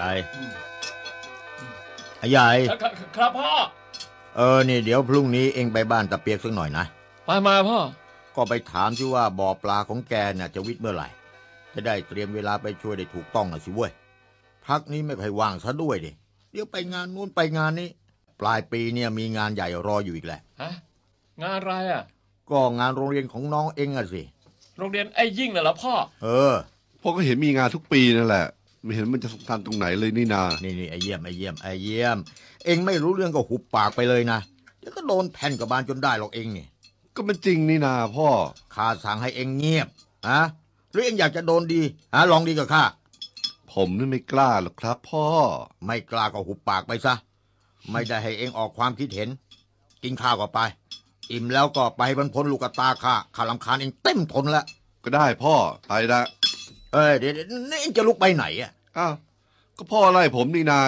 ไอ้ใหญ่ไอ้ใหญ่ครับครับพ่อ เออนี่เดี๋ยวพรุ่งนี้เองไปบ้านตะเปียกสักหน่อยนะ ไปมาพ่อ ก็ไปถามที่ว่าบ่อปลาของแกน่ะจะวิทย์เมื่อไหร่ จะได้เตรียมเวลาไปช่วยได้ถูกต้องนะสิเว้ย พักนี้ไม่ค่อยว่างซะด้วยดิ เดี๋ยวไปงานนู้นไปงานนี้ ปลายปีเนี่ยมีงานใหญ่รออยู่อีกแหละ ฮะ งานอะไรอะ ก็งานโรงเรียนของน้องเองอะสิ โรงเรียนไอ้ยิ่งน่ะเหรอพ่อ เออ พ่อก็เห็นมีงานทุกปีนั่นแหละ ไม่เห็นมันจะสำคัญตรงไหนเลยนี่นานี่นี่ไอเยี่ยมไอเยี่ยมไอเยี่ยม เองไม่รู้เรื่องก็หุบปากไปเลยนะเดี๋ยวก็โดนแผ่นกับบานจนได้หรอกเองนี่ก็มันจริงนี่นาพ่อข้าสั่งให้เองเงียบฮะหรือเองอยากจะโดนดีฮะลองดีกับข้าผมนี่ไม่กล้าหรอกครับ พ่อ ไม่กล้าก็หุบปากไปซะไม่ได้ให้เองออกความคิดเห็น กินข้าวก็ไป อิ่มแล้วก็ไปให้มันพ้นลูกกระตาข้าข้าลำคาญเองเต็มทนแล้วก็ได้พ่อไปละ เอ้ยเดี๋ยวเดี๋ยวนี่เองจะลุกไปไหนอะอ้าวก็พ่อไล่ผมนี่นา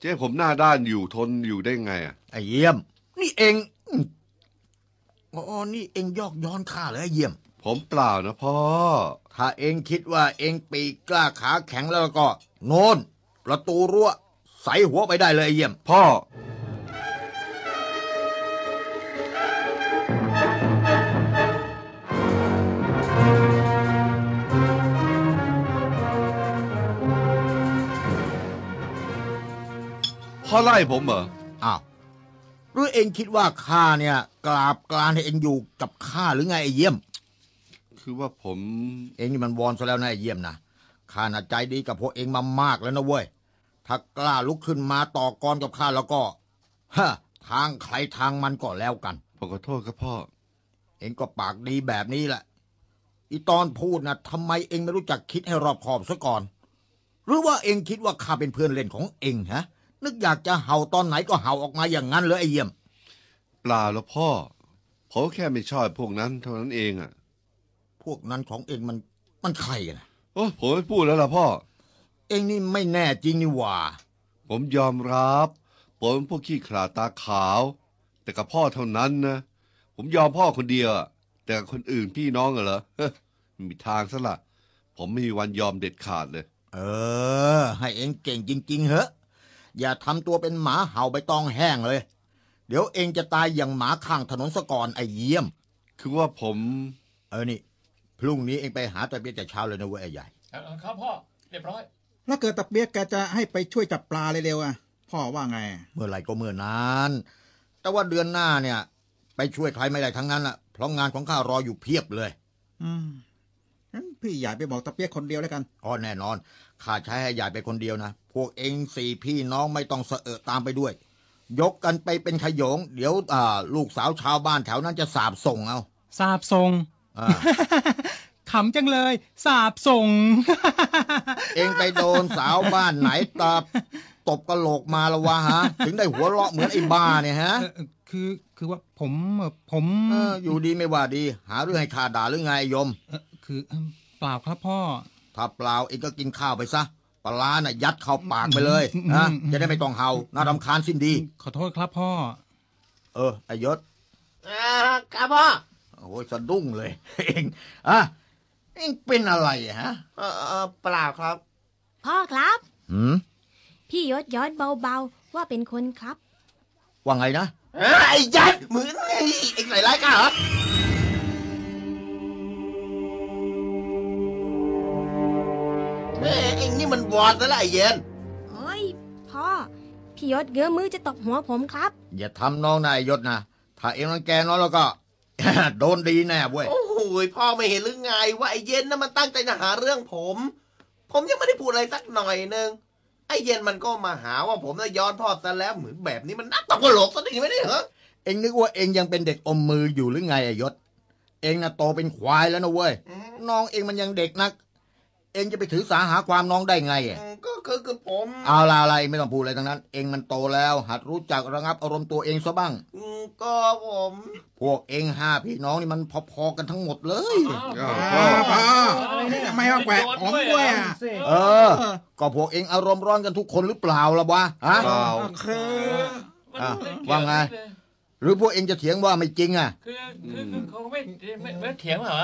จะให้ผมหน้าด้านอยู่ทนอยู่ได้ไงอะไอ้เยี่ยม นี่เองอืมอ๋อนี่เองยอกย้อนข้าเลยไอ้เยี่ยม ผมเปล่านะพ่อ ถ้าเองคิดว่าเองปีกกล้าขาแข็งแล้วก็ โน่นประตูรั้วใส่หัวไปได้เลยไอ้เยี่ยม พ่อ พ่อไล่ผมเหรออ้าวหรือเองคิดว่าข้าเนี่ย กราบกรานให้เองอยู่กับข้าหรือไงไอ้เยี่ยม คือว่าผม เองนี่มันวอนซะแล้วนะไอ้เยี่ยมนะข้าน่ะใจดีกับพวกเองมามากแล้วนะเว้ยถ้ากล้าลุกขึ้นมาต่อกรกับข้าแล้วก็ฮะทางใครทางมันก็แล้วกันผมขอโทษครับพ่อ เองก็ปากดีแบบนี้แหละ อีตอนพูดนะทำไมเองไม่รู้จักคิดให้รอบคอบซะก่อน หรือว่าเองคิดว่าข้าเป็นเพื่อนเล่นของเองฮะ นึกอยากจะเห่าตอนไหนก็เห่าออกมาอย่างนั้นเลยไอ้เยี่ยม เปล่าแล้วพ่อผมแค่ไม่ชอบพวกนั้นเท่านั้นเองอะ พวกนั้นของเองมันมันใครกันนะโอ้ผมไม่พูดแล้วล่ะพ่อ เองนี่ไม่แน่จริงนี่หว่า ผมยอมรับผมเป็นพวกขี้ขลาดตาขาว แต่กับพ่อเท่านั้นนะผมยอมพ่อคนเดียวอะแต่กับคนอื่นพี่น้องอะเหรอไม่มีทางซะละผมไม่มีวันยอมเด็ดขาดเลย เออ ให้เองเก่งจริง ๆ เหอะ อย่าทำตัวเป็นหมาเห่าใบตองแห้งเลย เดี๋ยวเองจะตายอย่างหมาข้างถนนสะก่อนไอ้เยี่ยม คือว่าผม เออนี่พรุ่งนี้เองไปหาตะเบียแต่เช้าเลยนะเว้ยไอ้ใหญ่เออครับพ่อเรียบร้อยแล้วเกิดตะเปียกแกจะให้ไปช่วยจับปลาเร็วๆอะ พ่อว่าไง เมื่อไหร่ก็เมื่อนั้น แต่ว่าเดือนหน้าเนี่ย ไปช่วยใครไม่ได้ทั้งนั้นละเพราะงานของข้ารออยู่เพียบเลย อืมงั้นพี่ใหญ่ไปบอกตะเปียกคนเดียวแล้วกันอ๋อแน่นอน ข้าใช้ให้ใหญ่ไปคนเดียวนะ พวกเองสี่พี่น้องไม่ต้องเสอะเอะตามไปด้วย ยกกันไปเป็นขโยง เดี๋ยวอ่าลูกสาวชาวบ้านแถวนั้นจะสาบส่งเอา สาบส่งอ่าขำจังเลย สาบส่ง เองไปโดนสาวบ้านไหนตบตบกระโหลกมาละวะฮะ ถึงได้หัวเราะเหมือนไอ้บ้าเนี่ยฮะเอ่อคือคือว่าผมเอ่อผมเอออยู่ดีไม่ว่าดี หาเรื่องให้ข้าด่าหรือไงไอ้ยมเอ่อคือเอิ่มเปล่าครับพ่อ ถ้าเปล่าเองก็กินข้าวไปซะปลาร้าน่ะยัดเข้าปากไปเลยนะอืมจะได้ไม่ต้องเห่าน่ารำคาญสิ้นดี ขอโทษครับพ่อ เออไอยศอ่าครับพ่อโอ้ยสะดุ้งเลย เองอะเองเป็นอะไรอะฮะเออเออเปล่าครับ พ่อครับหืมพี่ยศย้อนเบาๆ ว่าเป็นคนครับ ว่าไงนะเอ้ยไอ้ยัดมือนี่เอ็งใส่ร้ายข้าเหรอ วอดซะแล้วไอ้เย็นโอ้ยพ่อ พี่ยศเงื้อมือจะตบหัวผมครับ อย่าทำน้องนายยศนะ ถ้าเองรังแกน้องแล้วก็ โดนดีแน่เว้ย โอ้โหพ่อไม่เห็นหรือไงว่าไอ้เย็นน่ะมันตั้งใจจะหาเรื่องผม ผมยังไม่ได้พูดอะไรสักหน่อยนึงไอ้เย็นมันก็มาหาว่าผมน่ะย้อนพ่อซะแล้วเหมือนแบบนี้มันนักตกกระโหลกซะดีไหมเนี่ยเหรอเองนึกว่าเองยังเป็นเด็กอมมืออยู่หรือไงอะยศ เองน่ะโตเป็นควายแล้วนะเว้ยอืมน้องเองมันยังเด็กนัก เองจะไปถือสาหาความน้องได้ไงอะอืมก็คือคือผม เอาละอะไรไม่ต้องพูดอะไรทั้งนั้น เองมันโตแล้ว หัดรู้จักระงับอารมณ์ตัวเองซะบ้างอืมก็ผม พวกเองห้าพี่น้องนี่มันพอๆกันทั้งหมดเลยอ้าวอ้าวพ่ออะไรเนี่ยทำไมมาแขวะผมด้วยอะเออ ก็พวกเองอารมณ์ร้อนกันทุกคนหรือเปล่าล่ะวะฮะเปล่าคืออะว่าไง หรือพวกเองจะเถียงว่าไม่จริงอะ คือคือคือเขาไม่ไม่ไม่เถียงเหรอ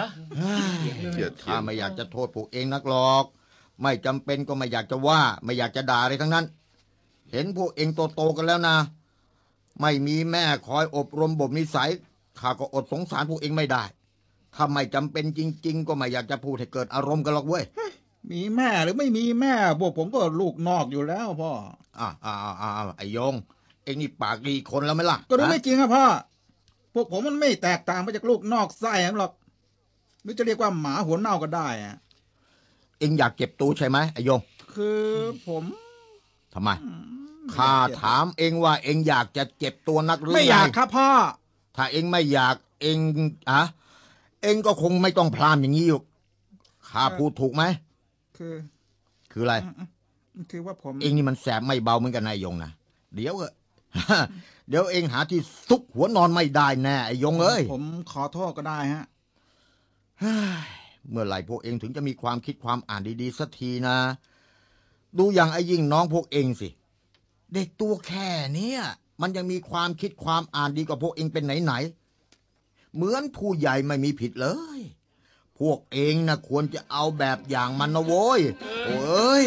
เกลียดเถียถ้างไม่อยากจะโทษพวกเองนักหรอก ไม่จำเป็นก็ไม่อยากจะว่า ไม่อยากจะด่าอะไรทั้งนั้น เห็นพวกเองโตๆกันแล้วนะ ไม่มีแม่คอยอบรมบ่มนิสัยข้าก็อดสงสารพวกเองไม่ได้ ถ้าไม่จำเป็นจริง ๆ ก็ไม่อยากจะพูดให้เกิดอารมณ์กันหรอกเว้ยมีแม่หรือไม่มีแม่พวกผมก็ลูกนอกอยู่แล้วพ่ออ่าอ่าอ่าไอ้โยง เองนี่ปากดีคนแล้วไหมล่ะ ก็รู้ฮะไม่จริงอะพ่อ พวกผมมันไม่แตกต่างไปจากลูกนอกไส้หรอกหรือจะเรียกว่าหมาหัวเน่าก็ได้อะเองอยากเก็บตูใช่ไหมไอ้โยง คือผมทำไมอืมข้าถามเองว่าเองอยากจะเจ็บตัวนักหรือไม่อยากงครับพ่อ ถ้าเองไม่อยากเองอะเองก็คงไม่ต้องพรามอย่างนี้อยู่ข้าเออพูดถูกไหมคือ คืออะไรอืมคือว่าผม เองนี่มันแสบไม่เบาเหมือนกันนายยงนะ เดี๋ยวเถอะ เดี๋ยวเองหาที่ซุกหัวนอนไม่ได้แน่ไอ้ยงเอ้ย ผมขอโทษก็ได้ฮะเฮ้ยเมื่อไหร่พวกเองถึงจะมีความคิดความอ่านดีๆสักทีนะ ดูอย่างไอ้ยิ่งน้องพวกเองสิ เด็กตัวแค่เนี้ยมันยังมีความคิดความอ่านดีกว่าพวกเองเป็นไหนๆ เหมือนผู้ใหญ่ไม่มีผิดเลย พวกเองนะควรจะเอาแบบอย่างมันนะโว้ย โอ้ย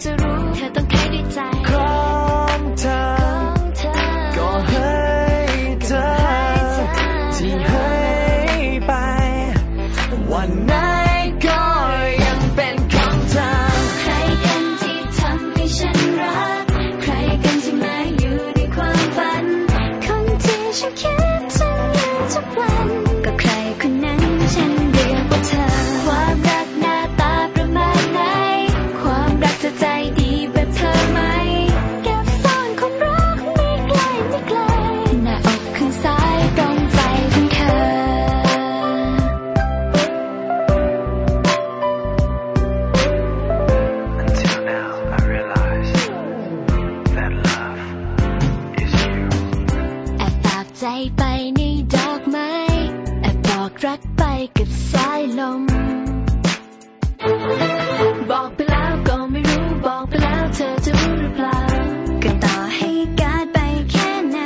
เห็น ใจไปในดอกไม้แอบบอกรักไปกับสายลม บอกไปแล้วก็ไม่รู้บอกไปแล้วเธอจะรู้หรือเปล่าก็ต่อให้การดไปแค่ไหน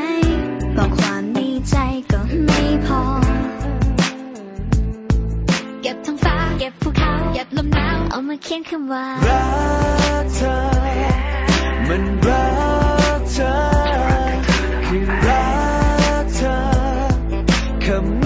บอกความในใจก็ไม่พอ เก็บท้องฟ้าเก็บภูเขาเก็บลมหนาวเอามาเขียนคำว่า รักเธอ มันรักเธอคือรัก ค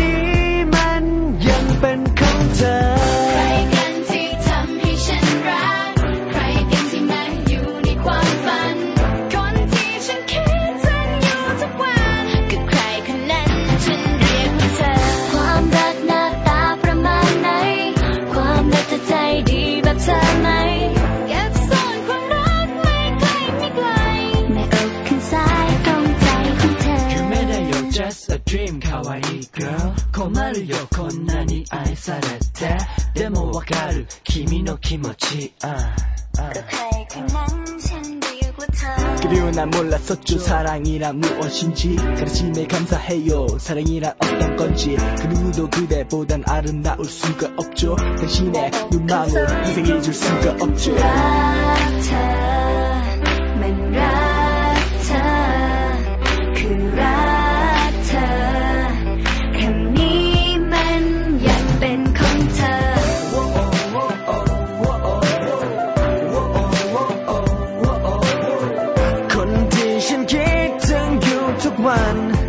dream かわいい girl 困るよこんなに愛されてでもわかる君の気持ち、uh, 아, 아. 그리고 난 몰랐었죠 사랑이란 무엇인지. 가르침에 감사해요 사랑이란 어떤 건지. 그 누구도 그대보단 아름다울 수가 없죠. 당신의 눈망울 인생 잊을 수가 없죠.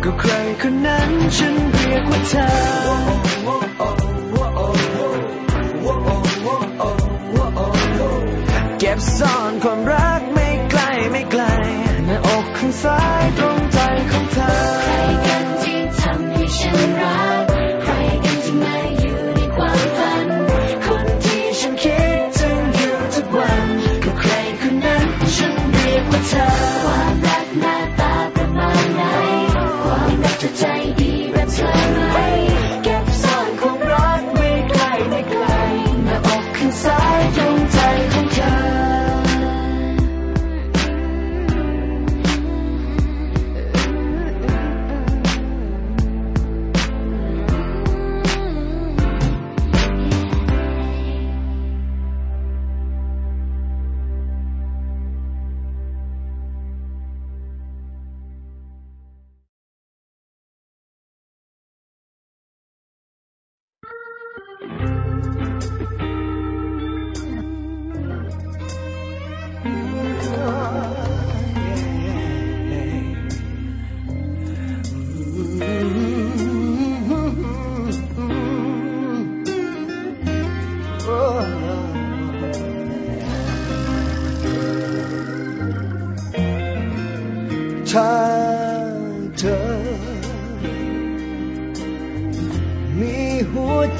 วัน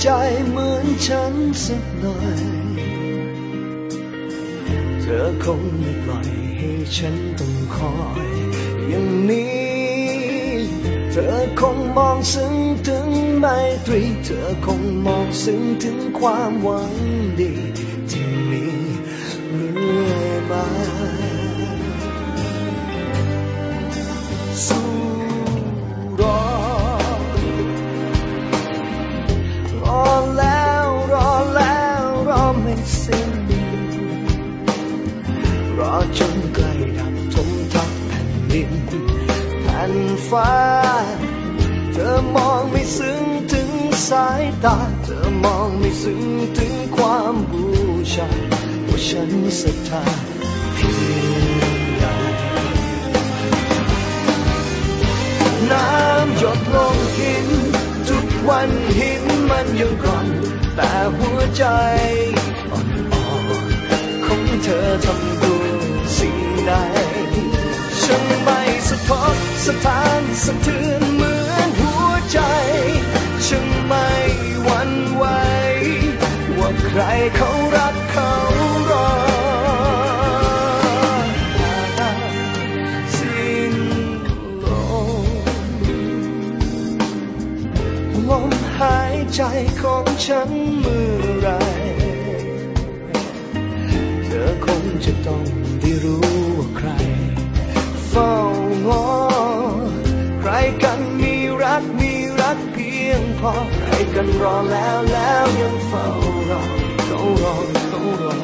ใจเหมือนฉันสักหน่อย เธอคงไม่ปล่อยให้ฉันต้องคอย อย่างนี้ เธอคงมองซึ้งถึงไมตรี เธอคงมองซึ้งถึงความหวังดี ที่มีเรื่อยมา ผ่นฟ้า เธอมองไม่ซึ้งถึงสายตา เธอมองไม่ซึ้งถึงความบูชาว่าฉันศรัทธาเพียงใดน้ำหยดลงหิน ทุกวันหินมันยังกร่อนแต่หัวใจอ่อนๆของเธอทำด้วยสิ่งใดฉันไม่ สะทกสะท้านสะเทือนเหมือนหัวใจฉันไม่หวั่นไหวว่าใครเขารักเขารอสิ้นลมลมหายใจของฉันเมื่อไรเธอคงจะต้องได้รู้ ใครกันมีรักมีรักเพียงพอ ใครกันรอแล้วแล้วยังเฝ้ารอเขารอเขารอ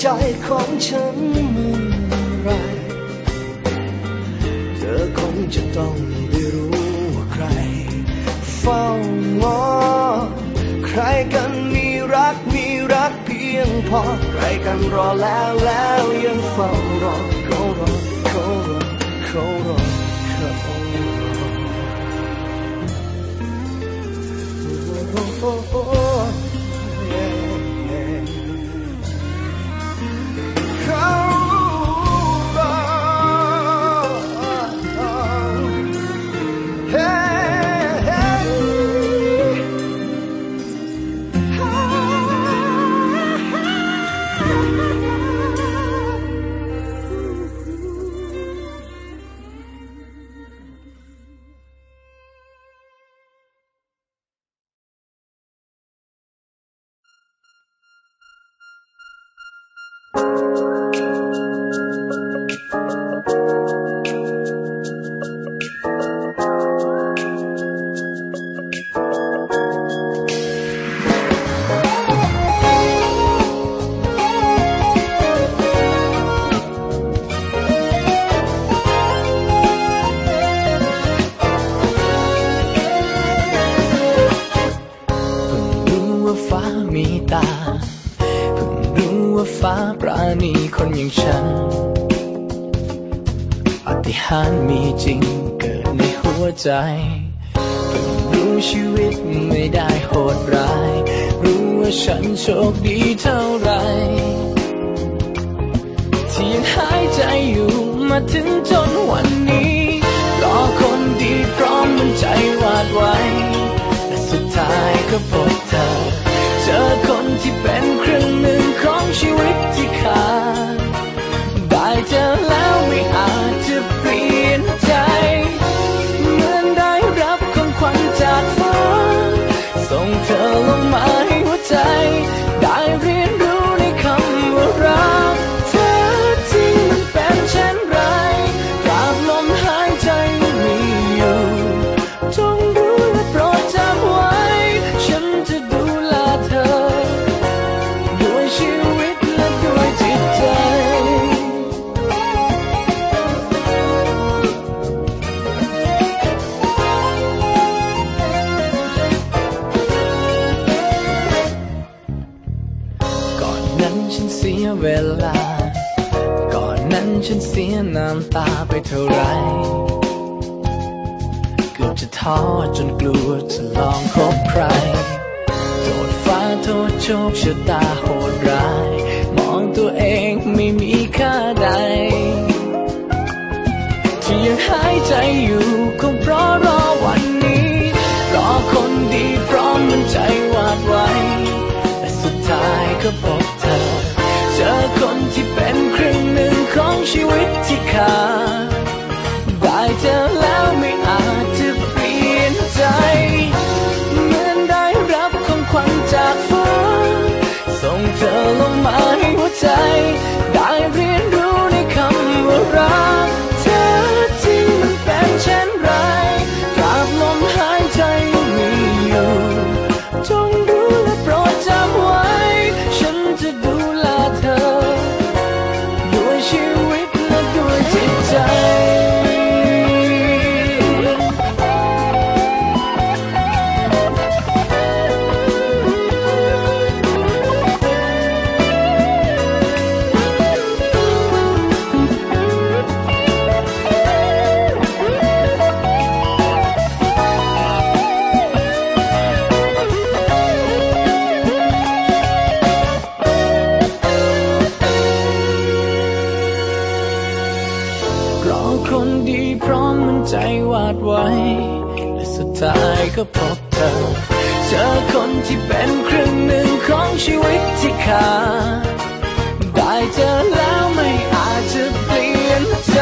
ใจของฉันเมื่อไร เธอคงจะต้องได้รู้ว่าใคร เฝ้ามองใครกันมีรักมีรักเพียงพอ ใครกันรอแล้วแล้วยังเฝ้ารอเขารอเขารอเขารอเขารอโอ้ จริงเกิดในหัวใจเพิ่งรู้ชีวิตไม่ได้โหดร้าย รู้ว่าฉันโชคดีเท่าไรที่ยังหายใจอยู่มาถึงจนวันนี้รอคนดีพร้อมมันใจวาดไว้และสุดท้ายก็พบเธอ เจอคนที่เป็นครึ่งหนึ่งของชีวิตที่ ฉันเสียน้ำตาไปเท่าไรเกือบจะท้อจนกลัวจะลองคบใคร โทษฟ้าโทษโชคชะตาโหดร้าย มองตัวเองไม่มีค่าใด ที่ยังหายใจอยู่คงเพราะรอวันนี้ รอคนดีพร้อมมันใจวาดไว้และสุดท้ายก็พบ ชีวิตที่ขาดได้เจอ เธอคนที่เป็นครึ่งหนึ่งของชีวิตที่ขาดได้เจอแล้วไม่อาจจะเปลี่ยนใจ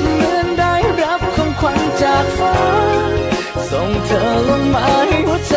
เหมือนได้รับของขวัญจากฟ้า ส่งเธอลงมาให้หัวใจ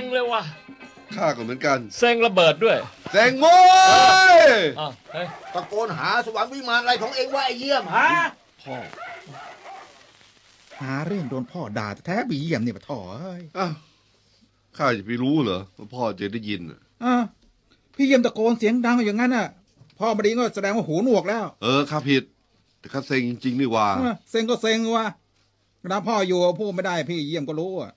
งเลยว่ะข้าก็เหมือนกันเซ็งระเบิดด้วยแซงโว้ยอ้าวเฮ้ยตะโกนหาสวรรค์วิมานอะไรของเองว่าไอ้เยี่ยมฮะพ่อหาเรื่องโดนพ่อด่าแท้บีเยี่ยมเนี่ยปะถอเอ้ยอ้าวข้าจะไปรู้เหรอว่าพ่อจะได้ยินน่ะอะพี่เยี่ยมตะโกนเสียงดังอย่างนั้นน่ะ พ่อมาดีก็แสดงว่าหูหนวกแล้วเออข้าผิด แต่ข้าเซ็งจริงๆนี่หว่าเออเซ็งก็เซ็งวะเวลาพ่ออยู่พูดไม่ได้พี่เยี่ยมก็รู้อะ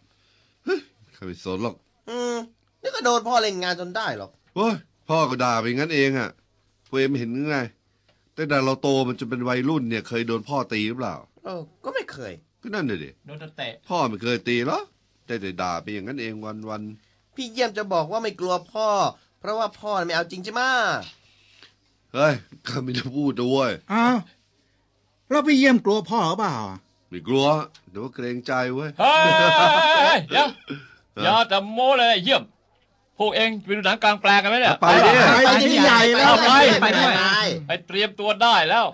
ข้าไม่สนหรอก อืมนี่ก็โดนพ่อเล่นงานจนได้หรอกโอ้ยพ่อก็ด่าไปงั้นเองอะพวกเองไม่เห็นหรือไงตั้งแต่เราโตมันจะเป็นวัยรุ่นเนี่ย เคยโดนพ่อตีหรือเปล่า เออ ก็ไม่เคย ก็นั่นเลยดิโดนเตะพ่อไม่เคยตีหรอแต่แต่ด่าไปอย่างนั้นเองวันวันพี่เยี่ยมจะบอกว่าไม่กลัวพ่อ เพราะว่าพ่อไม่เอาจริงใช่ไหมะๆเฮ้ยข้าไม่ได้พูดด้วยอ้าวแล้วพี่เยี่ยมกลัวพ่อหรือเปล่าอะไม่กลัวแต่ว่าเกรงใจเว้ยเฮ้ยเดี๋ยวเอออย่าแต่โม้เลยเยี่ยม พวกเองไปดูหนังกลางแปลงกันไหมเนี่ยไปดิไปที่ใหญ่แล้วไปไปด้วยไปเตรียมตัวได้แล้ว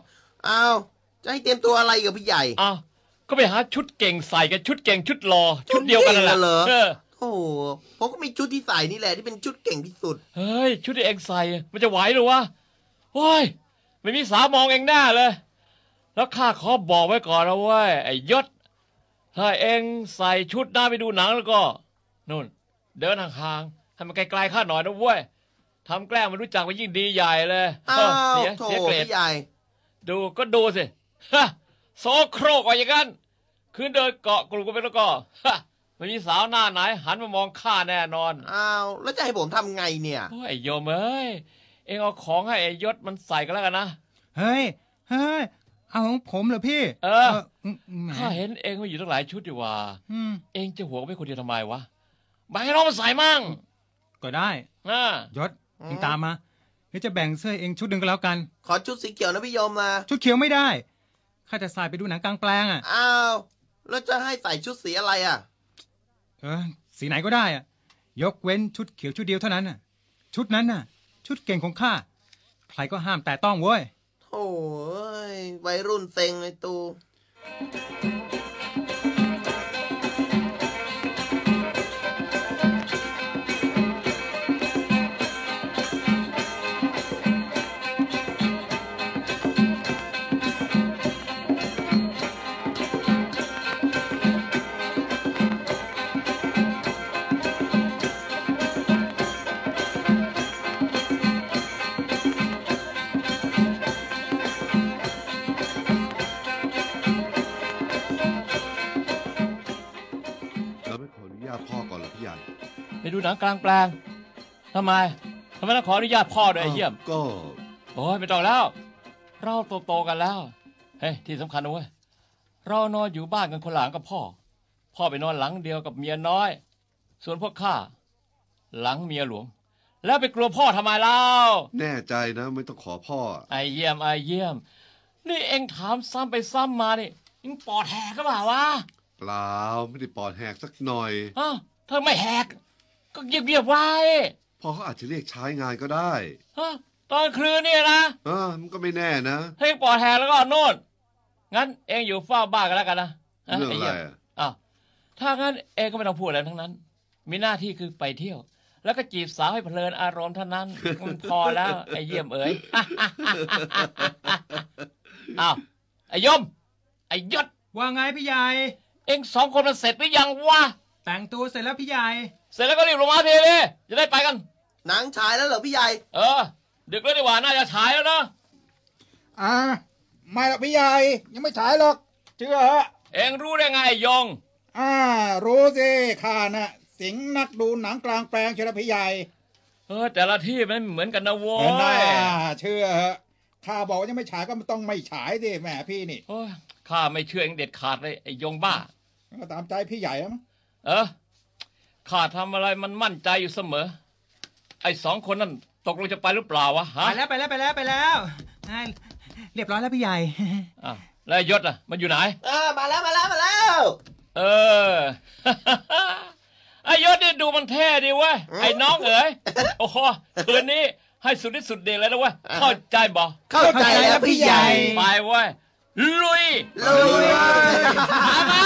อ้าวจะให้เตรียมตัวอะไรกับพี่ใหญ่อ้าวก็ไปหาชุดเก่งใส่กันชุดเก่งชุดรอชุดเดียวกันนั่นแหละชุดเก่งเหรอเออโอ้โหผมก็มีชุดที่ใส่นี่แหละที่เป็นชุดเก่งที่สุด เฮ้ย ชุดที่เองใส่ มันจะไหวหรือวะโอ้ย ไม่มีสาวมองเองแน่เลย แล้วข้าขอบอกไว้ก่อนนะเว้ยไอ้ยศ ถ้าเองใส่ชุดหน้าไปดูหนังแล้วก็ นู่น เดินห่างๆให้มันไกลๆข้าหน่อยนะเว้ยทำแกล้งมันรู้จักมันยิ่งดีใหญ่เลยอ้าเออวเสียโถเสียเกรดพี่ใหญ่ดูก็ดูสิฮะโซโครกว่าอย่างนั้นคืนเดินเกาะกลุ่มกันไปแล้วก็ฮะไม่มีสาวหน้าไหน หันมามองข้าแน่นอน อ้าว แล้วจะให้ผมทำไงเนี่ยโอ้ยไอ้โยมเอ้ย เองเอาของให้ไอ้ยศมันใส่กันแล้วกันนะ เฮ้ย เฮ้ย เอาของผมเหรอพี่ เออมแหมข้าเห็นเองมาอยู่ตั้งหลายชุดอยู่ว่าอืมเองจะหัวไปคนเดียวทำไมวะ มาให้น้องมาใส่มั่งก็ได้อ่ายศเองตามมาเดี๋ยวจะแบ่งเสื้อเองชุดหนึ่งก็แล้วกัน ขอชุดสีเขียวนะพี่โยมนะชุดเขียวไม่ได้ข้าจะใส่ไปดูหนังกลางแปลงอะอ้าวแล้วจะให้ใส่ชุดสีอะไรอะ เออ สีไหนก็ได้อะ ยกเว้นชุดเขียวชุดเดียวเท่านั้นน่ะ ชุดนั้นน่ะ ชุดเก่งของข้าใครก็ห้ามแต่ต้องเว้ยโถ่เอ้ยวัยรุ่นเซ็งไอ้ตู ดูหนังกลางแปลงทำไมทำไมต้องขออนุญาตพ่อด้วยไอ้เยี่ยม ก็ โอ้ยไม่ต้องแล้ว เราโตๆกันแล้ว เฮ้ยที่สำคัญนะเว้ยเรานอนอยู่บ้านกันคนละหลังกับพ่อ พ่อไปนอนหลังเดียวกับเมียน้อย ส่วนพวกข้าหลังเมียหลวง แล้วไปกลัวพ่อทำไมเล่าแน่ใจนะไม่ต้องขอพ่อ ไอเยี่ยมไอเยี่ยม นี่เอ็งถามซ้ำไปซ้ำมานี่เอ็งปอดแหกก็เปล่าวะเปล่าไม่ได้ปอดแหกสักหน่อยอ้าวถ้าไม่แหก ก็เงียบๆไว้พ่อเขาอาจจะเรียกใช้งานก็ได้ฮะตอนคืนเนี่ยนะเออมันก็ไม่แน่นะถ้าเอ็งปอดแหกแล้วก็โน่นงั้นเอ็งอยู่เฝ้าบ้านกันแล้วกันนะฮเรื่องอะไรยี่ยมอะอ้าวถ้างั้นเองก็ไม่ต้องพูดอะไรทั้งนั้น มีหน้าที่คือไปเที่ยว แล้วก็จีบสาวให้เพลินอารมณ์เท่านั้นมันพอแล้วไอ้เยี่ยมเอ๋ยอ้าวไอ้ยมไอ้ยศว่าไงพี่ใหญ่เองสองคนมันเสร็จหรือยังวะ แต่งตัวเสร็จแล้วพี่ใหญ่ เสร็จแล้วก็รีบลงมาทีเลยจะได้ไปกัน หนังฉายแล้วเหรอพี่ใหญ่ เออ ดึกแล้วดีกว่าน่าจะฉายแล้วนะ อ่า ไม่หรอกพี่ใหญ่ ยังไม่ฉายหรอก เชื่อฮะเองรู้ได้ไงยง อ่า รู้สิข้าน่ะ สิงห์นักดูหนังกลางแปลงเชียวนะพี่ใหญ่ เออ แต่ละที่มันไม่เหมือนกันนะโว้เออน่ายยเชื่อฮะข้าบอกว่ายังไม่ฉายก็ต้องไม่ฉายสิแหมพี่นี่โอ้ยข้าไม่เชื่อเองเด็ดขาดเลยไอ้ยงบ้าก็ตามใจพี่ใหญ่แล้วมั้ง เออข้าทำอะไรมันมั่นใจอยู่เสมอ ไอ้สองคนนั่นตกลงจะไปหรือเปล่าวะฮะไปแล้วไปแล้วไปแล้วไปแล้วอ่าเรียบร้อยแล้วพี่ใหญ่อ้าวแล้วไอ้ยศอะ มันอยู่ไหนเออมาแล้วมาแล้วมาแล้ว เออ ไอ้ยศนี่ดูมันเท่ดีเว้ยไอ้น้องเอ๋ยโอ้โหคืนนี้ให้สุดที่สุดเดชเลยนะเว้ยเข้าใจบ่เข้าใจแล้วพี่ใหญ่ ไปเว้ยลุย ลุยมา